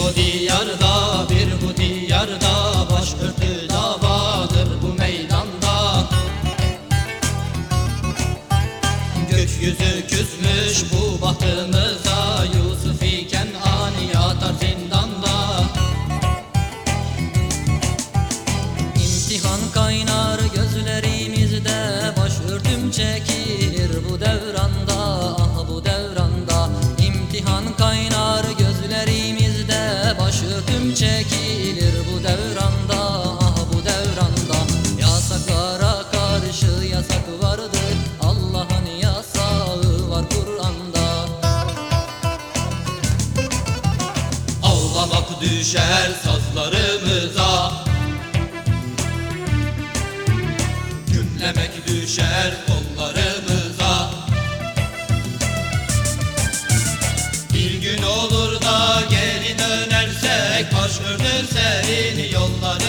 o diyarda bir bu diyarda Başörtü davadır bu meydanda. Gökyüzü küsmüş bu bahtımıza Yusuf iken ani yatar zindanda. İmtihan kaynar gözlerimizde Başörtüm çekilir bu devranda Ah bu devranda. İmtihan kaynar düşer sazlarımıza. Gümlemek düşer kollarımıza. Bir gün olur da geri dönersek Başörtü serin yollarımıza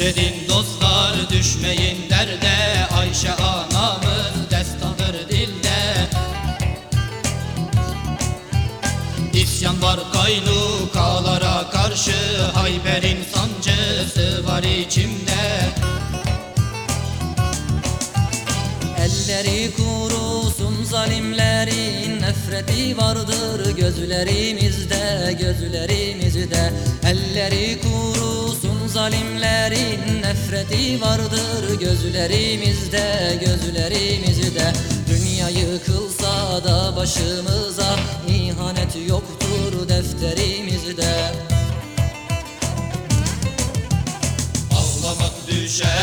Sabredin dostlar düşmeyin derde. Ayşe anamız destandır dilde. İsyan var kaynukalara karşı Hayber'in sancısı var içimde. Elleri kurusun zalimlerin nefreti vardır gözlerimizde gözlerimizde. Elleri kurusun zalimlerin nefreti vardır gözlerimizde gözlerimizde. Dünya yıkılsa da başımıza ihanet yoktur defterimizde. Ağlamak düşer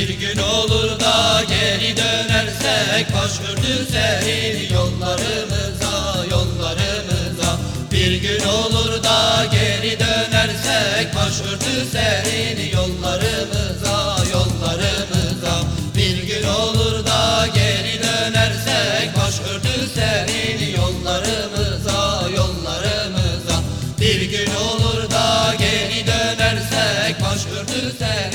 Bir gün olur da geri dönersek Başvurdun senin yollarımıza, yollarımıza. Bir gün olur da geri dönersek Başvurdun senin yollarımıza, yollarımıza. Bir gün olur da geri dönersek Başvurdun senin yollarımıza, yollarımıza. Bir gün olur da geri dönersek Başvurdun senin